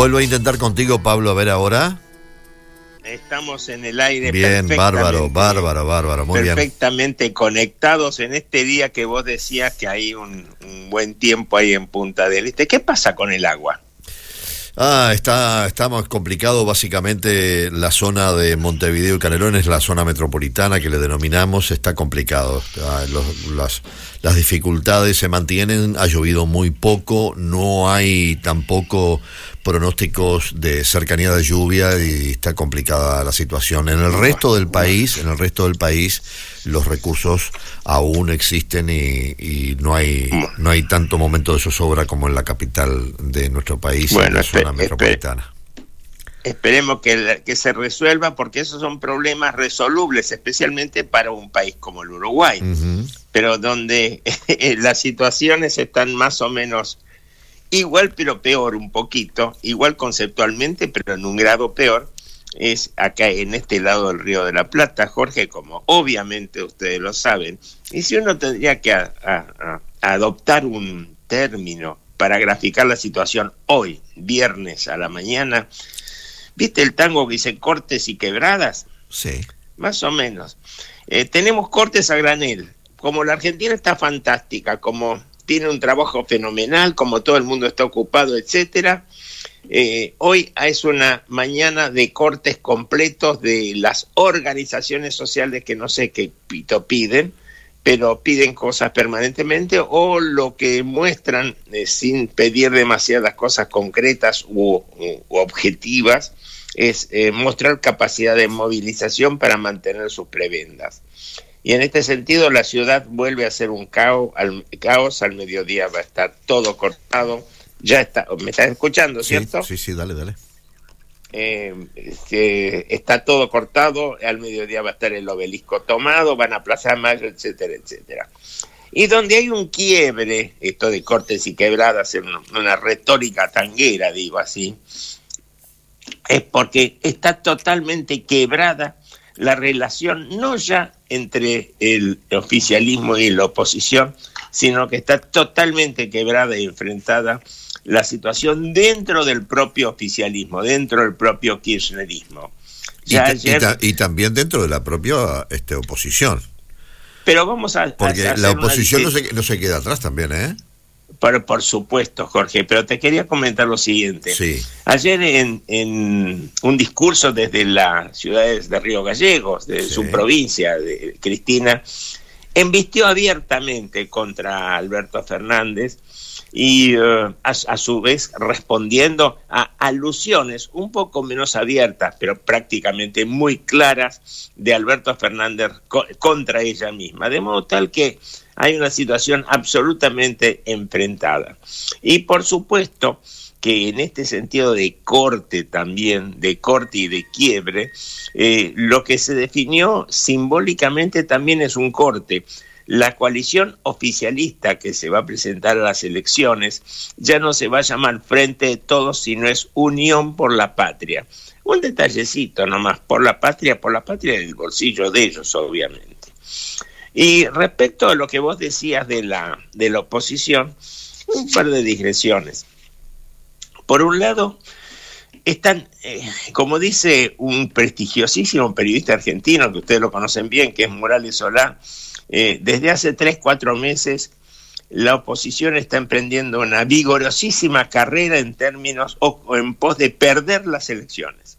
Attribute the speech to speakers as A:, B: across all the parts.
A: Vuelvo a intentar contigo, Pablo, a ver ahora.
B: Estamos en el aire.
A: Bien, bárbaro, bárbaro, bárbaro, muy
B: bien. Perfectamente conectados en este día que vos decías que hay un, buen tiempo ahí en Punta del Este. ¿Qué pasa con el agua?
A: Ah, está, está más complicado básicamente la zona de Montevideo y Canelones, la zona metropolitana que le denominamos, está complicado. Ah, las, las dificultades se mantienen, ha llovido muy poco, no hay tampoco pronósticos de cercanía de lluvia y está complicada la situación. En el resto del país, en el resto del país, los recursos aún existen y, no hay no hay tanto momento de zozobra como en la capital de nuestro país, en la zona metropolitana.
B: Esperemos que, que se resuelva porque esos son problemas resolubles, especialmente para un país como el Uruguay, pero donde las situaciones están más o menos igual pero peor un poquito, igual conceptualmente pero en un grado peor, es acá en este lado del Río de la Plata, Jorge, como obviamente ustedes lo saben, y si uno tendría que adoptar un término para graficar la situación hoy, viernes a la mañana, ¿viste el tango que dice cortes y quebradas?
A: Sí.
B: Más o menos. Eh, tenemos cortes a granel. Como la Argentina está fantástica, como tiene un trabajo fenomenal, como todo el mundo está ocupado, etcétera. Eh, hoy es una mañana de cortes completos de las organizaciones sociales que no sé qué pito piden, pero piden cosas permanentemente o lo que muestran eh, sin pedir demasiadas cosas concretas u, objetivas es eh, mostrar capacidad de movilización para mantener sus prebendas. Y en este sentido la ciudad vuelve a ser un caos al, caos, al mediodía va a estar todo cortado. Ya está, ¿me estás escuchando, cierto?
A: Sí, sí, dale, dale.
B: Eh, este, está todo cortado, al mediodía va a estar el obelisco tomado, van a Plaza Mayo, etcétera, etcétera. Y donde hay un quiebre, esto de cortes y quebradas, en una retórica tanguera, digo así, es porque está totalmente quebrada la relación no ya entre el oficialismo y la oposición, sino que está totalmente quebrada y enfrentada la situación dentro del propio oficialismo, dentro del propio kirchnerismo.
A: y, también dentro de la propia este, oposición.
B: Pero vamos a...
A: Porque la oposición no se, no se queda atrás también, ¿eh?
B: Por, por supuesto, Jorge, pero te quería comentar lo siguiente.
A: Sí.
B: Ayer en, en, un discurso desde las ciudades de Río Gallegos, de su provincia, de Cristina, embistió abiertamente contra Alberto Fernández y eh, a, su vez respondiendo a alusiones un poco menos abiertas, pero prácticamente muy claras de Alberto Fernández contra ella misma. De modo tal que hay una situación absolutamente enfrentada. Y por supuesto que en este sentido de corte también, de corte y de quiebre, eh, lo que se definió simbólicamente también es un corte. La coalición oficialista que se va a presentar a las elecciones ya no se va a llamar Frente de Todos, sino es Unión por la Patria. Un detallecito nomás, por la patria, por la patria del bolsillo de ellos, obviamente. Y respecto a lo que vos decías de la, de la oposición, un par de digresiones. Por un lado, están, eh, como dice un prestigiosísimo periodista argentino, que ustedes lo conocen bien, que es Morales Solá, eh, desde hace tres, cuatro meses la oposición está emprendiendo una vigorosísima carrera en términos o en pos de perder las elecciones,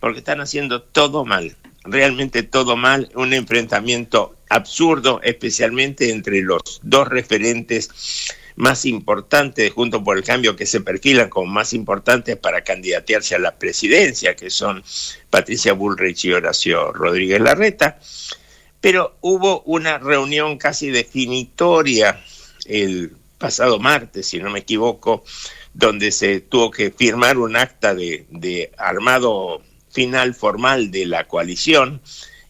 B: porque están haciendo todo mal realmente todo mal, un enfrentamiento absurdo, especialmente entre los dos referentes más importantes junto por el cambio que se perfilan como más importantes para candidatearse a la presidencia, que son Patricia Bullrich y Horacio Rodríguez Larreta. Pero hubo una reunión casi definitoria el pasado martes, si no me equivoco, donde se tuvo que firmar un acta de, de armado final formal de la coalición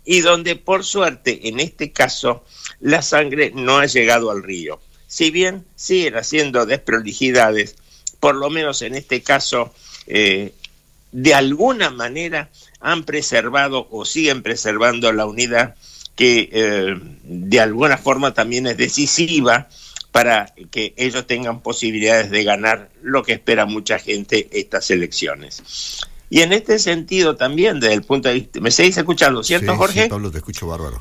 B: y donde por suerte en este caso la sangre no ha llegado al río. Si bien siguen haciendo desprolijidades, por lo menos en este caso, eh, de alguna manera han preservado o siguen preservando la unidad que eh, de alguna forma también es decisiva para que ellos tengan posibilidades de ganar lo que espera mucha gente estas elecciones. Y en este sentido también, desde el punto de vista... ¿Me seguís escuchando, cierto, Jorge?
A: Sí, Pablo, te escucho bárbaro.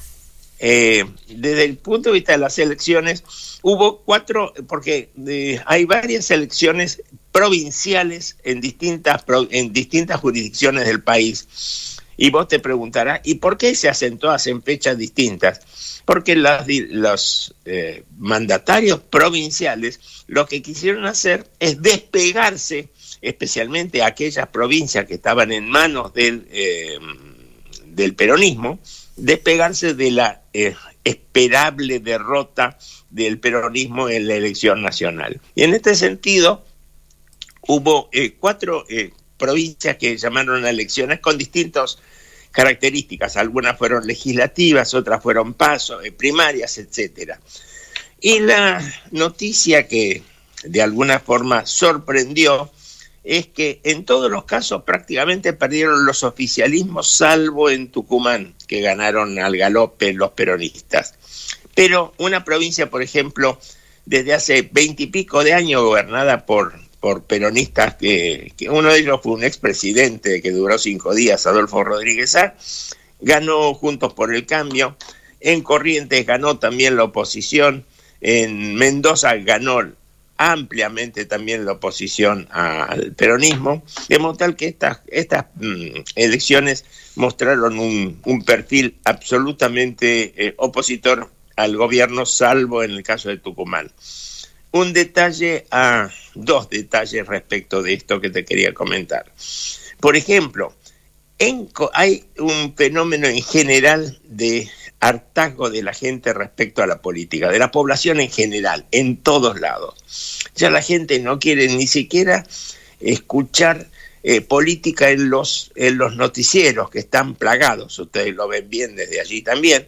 B: Eh, desde el punto de vista de las elecciones, hubo cuatro, porque eh, hay varias elecciones provinciales en distintas, en distintas jurisdicciones del país. Y vos te preguntarás, ¿y por qué se hacen todas en fechas distintas? Porque los eh, mandatarios provinciales lo que quisieron hacer es despegarse especialmente aquellas provincias que estaban en manos del, eh, del peronismo, despegarse de la eh, esperable derrota del peronismo en la elección nacional. Y en este sentido, hubo eh, cuatro provincias que llamaron a elecciones con distintas características. Algunas fueron legislativas, otras fueron pasos, primarias, etcétera. Y la noticia que de alguna forma sorprendió es que en todos los casos prácticamente perdieron los oficialismos, salvo en Tucumán, que ganaron al galope los peronistas. Pero una provincia, por ejemplo, desde hace veintipico de años gobernada por, por peronistas, que, uno de ellos fue un expresidente que duró cinco días, Adolfo Rodríguez A, ganó Juntos por el Cambio, en Corrientes ganó también la oposición, en Mendoza ganó ampliamente también la oposición al peronismo, de modo tal que estas, estas mm, elecciones mostraron un, perfil absolutamente eh, opositor al gobierno, salvo en el caso de Tucumán. Un detalle, ah, dos detalles respecto de esto que te quería comentar. Por ejemplo, hay un fenómeno en general de hartazgo de la gente respecto a la política, de la población en general, en todos lados. Ya la gente no quiere ni siquiera escuchar eh, política en los, en los noticieros que están plagados, ustedes lo ven bien desde allí también,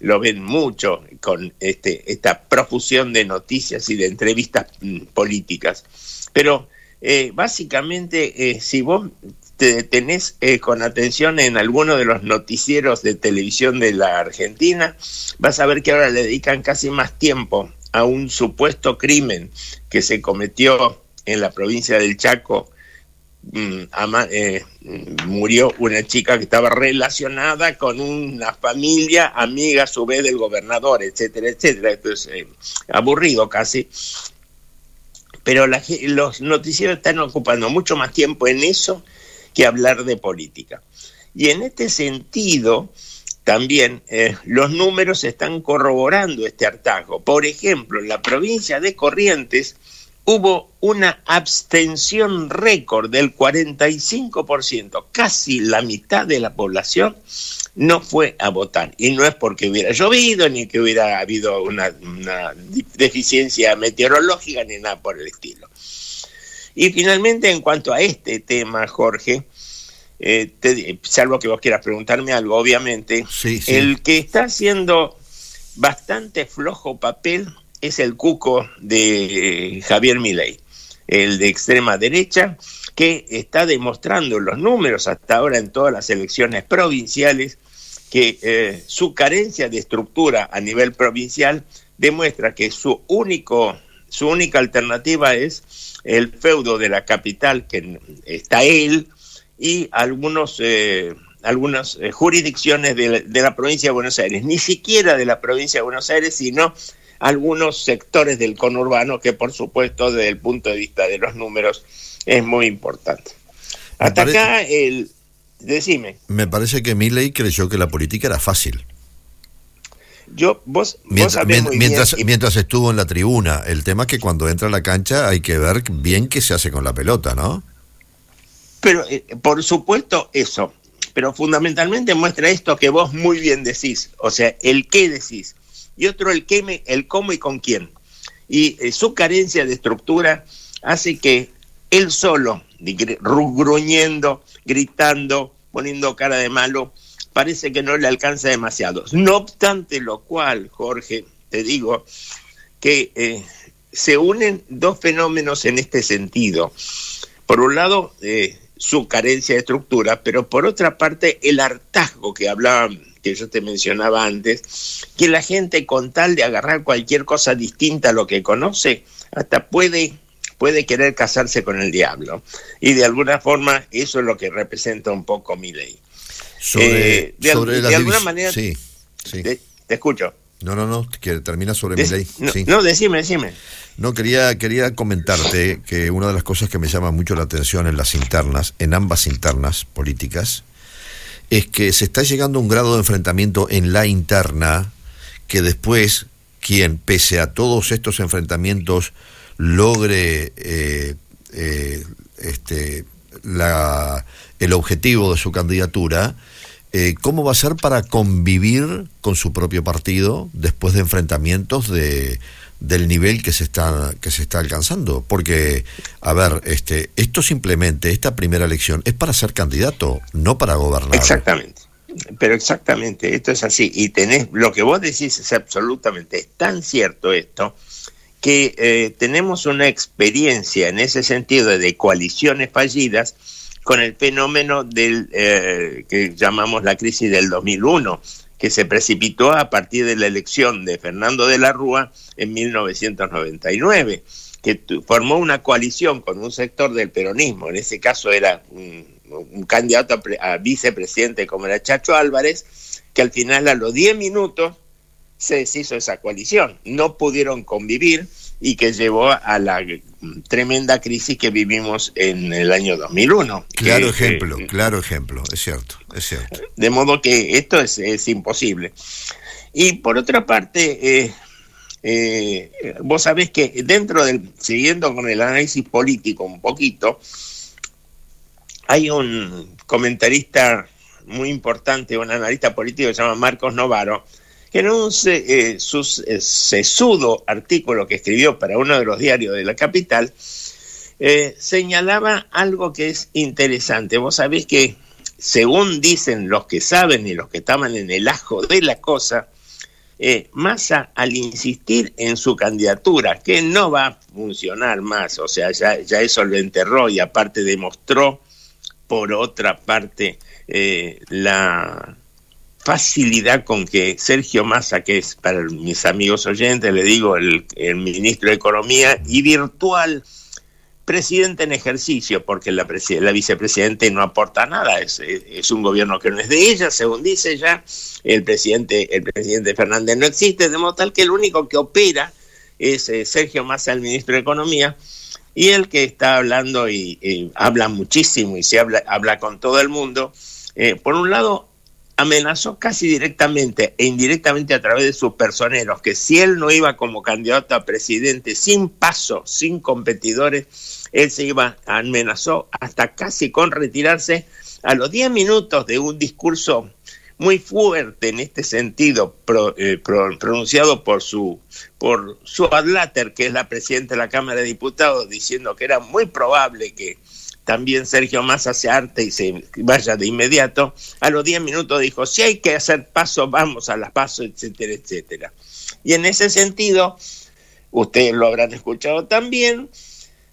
B: lo ven mucho con este, esta profusión de noticias y de entrevistas mm, políticas. Pero eh, básicamente, eh, si vos te detenés eh, con atención en alguno de los noticieros de televisión de la Argentina, vas a ver que ahora le dedican casi más tiempo a un supuesto crimen que se cometió en la provincia del Chaco. Mm, eh, murió una chica que estaba relacionada con una familia amiga a su vez del gobernador, etcétera, etcétera. Entonces, eh, aburrido casi. Pero los noticieros están ocupando mucho más tiempo en eso que hablar de política. Y en este sentido, también eh, los números están corroborando este hartazgo. Por ejemplo, en la provincia de Corrientes hubo una abstención récord del 45%, casi la mitad de la población no fue a votar. Y no es porque hubiera llovido, ni que hubiera habido una, una deficiencia meteorológica, ni nada por el estilo. Y finalmente, en cuanto a este tema, Jorge, eh, salvo que vos quieras preguntarme algo, obviamente, el que está haciendo bastante flojo papel es el cuco de Javier Milei, el de extrema derecha, que está demostrando los números hasta ahora en todas las elecciones provinciales que eh, su carencia de estructura a nivel provincial demuestra que su único su única alternativa es el feudo de la capital, que está él, y algunos, eh, algunas eh, jurisdicciones de la, provincia de Buenos Aires, ni siquiera de la provincia de Buenos Aires, sino algunos sectores del conurbano, que por supuesto desde el punto de vista de los números es muy importante. Hasta acá el... Decime.
A: Me parece que Milley creyó que la política era fácil.
B: Yo, vos,
A: mientras, mientras, estuvo en la tribuna, el tema es que cuando entra a la cancha hay que ver bien qué se hace con la pelota, ¿no?
B: Pero, eh, por supuesto, eso. Pero fundamentalmente muestra esto que vos muy bien decís, o sea, el qué decís. Y otro, el qué, el cómo y con quién. Y eh, su carencia de estructura hace que él solo, gruñendo, gritando, poniendo cara de malo, parece que no le alcanza demasiado. No obstante lo cual, Jorge, te digo que eh, se unen dos fenómenos en este sentido. Por un lado, eh, su carencia de estructura, pero por otra parte, el hartazgo que hablaban, que yo te mencionaba antes, que la gente con tal de agarrar cualquier cosa distinta a lo que conoce, hasta puede puede querer casarse con el diablo. Y de alguna forma eso es lo que representa un poco mi ley.
A: Sobre, eh, de, alguna manera...
B: Sí, sí. Te, escucho.
A: No, no, no, que termina sobre mi ley.
B: No, no, decime, decime.
A: No, quería, quería comentarte que una de las cosas que me llama mucho la atención en las internas, en ambas internas políticas, es que se está llegando a un grado de enfrentamiento en la interna que después quien, pese a todos estos enfrentamientos, logre eh, eh, este, la, el objetivo de su candidatura, eh, ¿cómo va a ser para convivir con su propio partido después de enfrentamientos de, del nivel que se está que se está alcanzando porque a ver este esto simplemente esta primera elección es para ser candidato no para gobernar.
B: Exactamente. Pero exactamente esto es así. Y tenés lo que vos decís es absolutamente es tan cierto esto que eh, tenemos una experiencia en ese sentido de coaliciones fallidas con el fenómeno del eh, que llamamos la crisis del 2001, que se precipitó a partir de la elección de Fernando de la Rúa en 1999, que formó una coalición con un sector del peronismo, en ese caso era un, candidato a, a vicepresidente como era Chacho Álvarez, que al final a los 10 minutos se deshizo esa coalición. No pudieron convivir y que llevó a la tremenda crisis que vivimos en el año 2001.
A: Claro ejemplo, claro ejemplo, es cierto, es cierto.
B: De modo que esto es, imposible. Y por otra parte, eh, eh, vos sabés que dentro del, siguiendo con el análisis político un poquito, hay un comentarista muy importante, un analista político que se llama Marcos Novaro, que en un eh, eh, sesudo artículo que escribió para uno de los diarios de la capital, eh, señalaba algo que es interesante. Vos sabés que, según dicen los que saben y los que estaban en el ajo de la cosa, Massa, al insistir en su candidatura, que no va a funcionar más, o sea, ya, ya eso lo enterró y aparte demostró, por otra parte, la facilidad con que Sergio Massa, que es para mis amigos oyentes, le digo, el, ministro de Economía y virtual presidente en ejercicio, porque la, la vicepresidente no aporta nada, es, un gobierno que no es de ella, según dice ya, el presidente, el presidente Fernández no existe, de modo tal que el único que opera es eh, Sergio Massa, el ministro de Economía, y el que está hablando y, habla muchísimo y se habla, habla con todo el mundo. Eh, por un lado, amenazó casi directamente e indirectamente a través de sus personeros que si él no iba como candidato a presidente sin paso, sin competidores, él se iba, amenazó hasta casi con retirarse a los 10 minutos de un discurso muy fuerte en este sentido, eh, pronunciado por su, por su adláter, que es la presidenta de la Cámara de Diputados, diciendo que era muy probable que también Sergio Massa se arte y se vaya de inmediato. A los 10 minutos dijo, si hay que hacer paso, vamos a las pasos, etcétera, etcétera. Y en ese sentido, ustedes lo habrán escuchado también,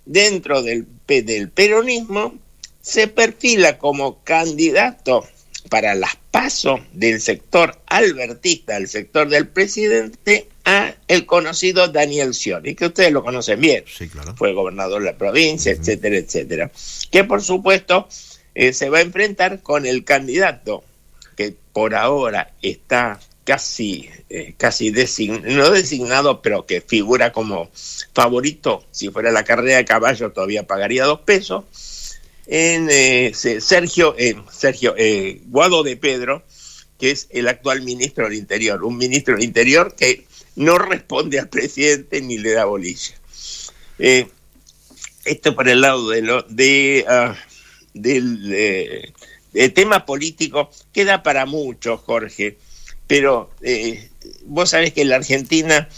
B: dentro del, del peronismo se perfila como candidato para las pasos del sector albertista, el sector del presidente, a el conocido Daniel Scioli, que ustedes lo conocen bien.
A: Sí, claro.
B: Fue gobernador de la provincia, etcétera, etcétera. Que por supuesto eh, se va a enfrentar con el candidato que por ahora está casi, eh, casi no designado, pero que figura como favorito. Si fuera la carrera de caballo todavía pagaría dos pesos. En eh, Sergio, Sergio Guado de Pedro, que es el actual ministro del Interior, un ministro del Interior que no responde al presidente ni le da bolilla. Eh, esto por el lado de lo, de, ah, del tema político queda para mucho, Jorge, pero eh, vos sabés que en la Argentina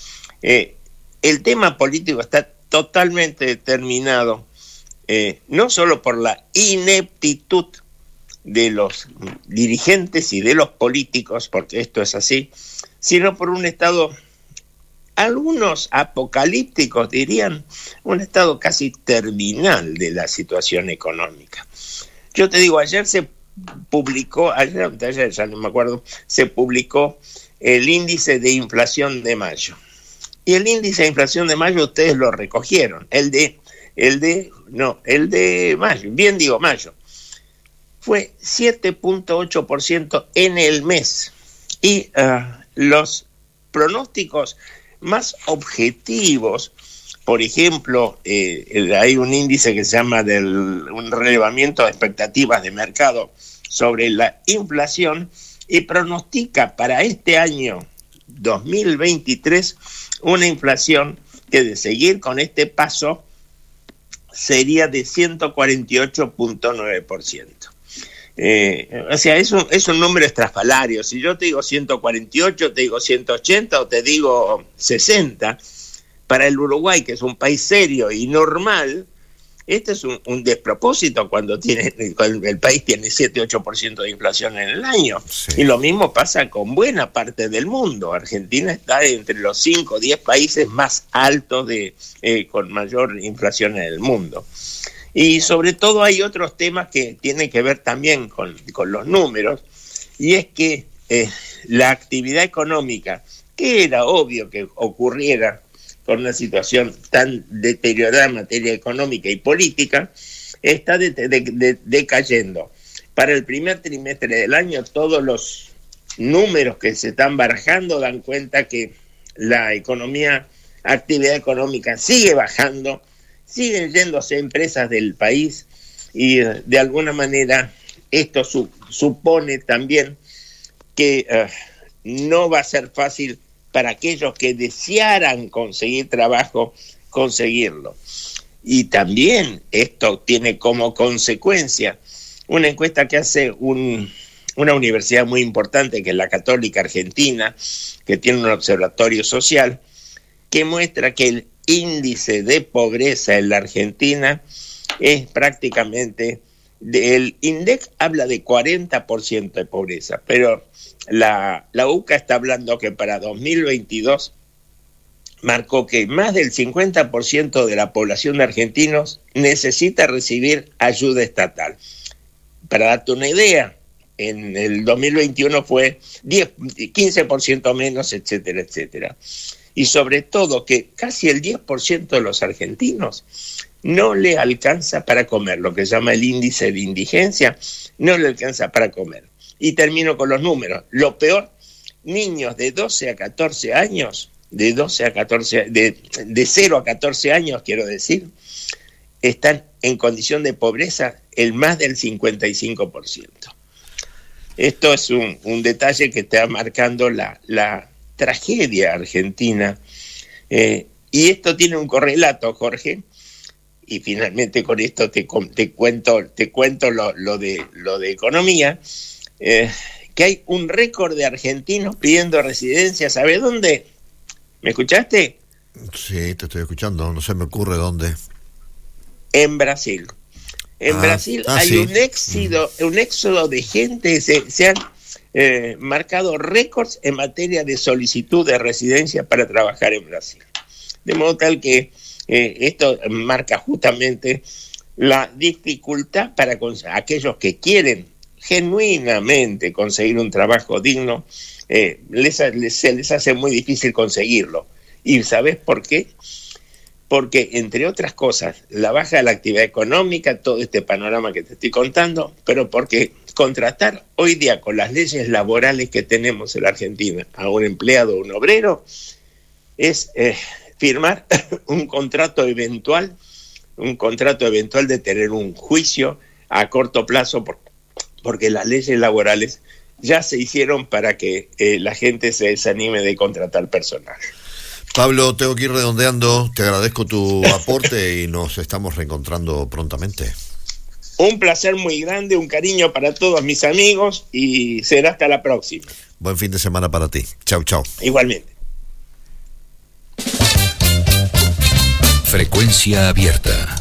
B: eh, el tema político está totalmente determinado no solo por la ineptitud de los dirigentes y de los políticos, porque esto es así, sino por un estado algunos apocalípticos dirían un estado casi terminal de la situación económica. Yo te digo, ayer se publicó, ayer, ayer ya no me acuerdo, se publicó el índice de inflación de mayo. Y el índice de inflación de mayo ustedes lo recogieron, el de, el de, no, el de mayo, bien digo mayo, fue 7.8% en el mes. Y ah, los pronósticos más objetivos, por ejemplo, eh, hay un índice que se llama del un relevamiento de expectativas de mercado sobre la inflación y pronostica para este año 2023 una inflación que de seguir con este paso sería de 148.9%. Eh, o sea, es un, es un número estrafalario. Si yo te digo 148, te digo 180 o te digo 60, para el Uruguay, que es un país serio y normal, este es un, despropósito cuando, tiene, el país tiene 7-8% de inflación en el año. Y lo mismo pasa con buena parte del mundo. Argentina está entre los 5 o 10 países más altos de, eh, con mayor inflación en el mundo. Y sobre todo hay otros temas que tienen que ver también con, los números, y es que eh, la actividad económica, que era obvio que ocurriera con una situación tan deteriorada en materia económica y política, está decayendo. Para el primer trimestre del año, todos los números que se están barajando dan cuenta que la economía, actividad económica sigue bajando, siguen yéndose empresas del país y de alguna manera esto supone también que eh, no va a ser fácil para aquellos que desearan conseguir trabajo, conseguirlo. Y también esto tiene como consecuencia una encuesta que hace una universidad muy importante, que es la Católica Argentina, que tiene un observatorio social, que muestra que el índice de pobreza en la Argentina es prácticamente, el INDEC habla de 40% de pobreza, pero la, la UCA está hablando que para 2022 marcó que más del 50% de la población de argentinos necesita recibir ayuda estatal. Para darte una idea, en el 2021 fue 10, 15% menos, etcétera, etcétera. Y sobre todo que casi el 10% de los argentinos no le alcanza para comer, lo que se llama el índice de indigencia, no le alcanza para comer. Y termino con los números. Lo peor, niños de 12 a 14 años, de 12 a 14, de, de 0 a 14 años, quiero decir, están en condición de pobreza el más del 55%. Esto es un, un detalle que está marcando la, la tragedia argentina. Eh, y esto tiene un correlato, Jorge, y finalmente con esto te, te cuento, te cuento lo, lo, de, lo de economía. Eh, que hay un récord de argentinos pidiendo residencia. ¿Sabe dónde? ¿Me escuchaste?
A: Sí, te estoy escuchando. No se me ocurre dónde.
B: En Brasil. En ah, Brasil ah, hay un, éxodo, un éxodo de gente. Se, se han eh, marcado récords en materia de solicitud de residencia para trabajar en Brasil. De modo tal que eh, esto marca justamente la dificultad para aquellos que quieren genuinamente conseguir un trabajo digno, eh, se les hace muy difícil conseguirlo. ¿Y sabes por qué? Porque, entre otras cosas, la baja de la actividad económica, todo este panorama que te estoy contando, pero porque contratar hoy día con las leyes laborales que tenemos en la Argentina a un empleado o un obrero es eh, firmar un contrato eventual, un contrato eventual de tener un juicio a corto plazo porque las leyes laborales ya se hicieron para que eh, la gente se desanime de contratar personal.
A: Pablo, tengo que ir redondeando. Te agradezco tu aporte y nos estamos reencontrando prontamente.
B: Un placer muy grande, un cariño para todos mis amigos y será hasta la próxima.
A: Buen fin de semana para ti. Chau, chau.
B: Igualmente.
C: Frecuencia abierta.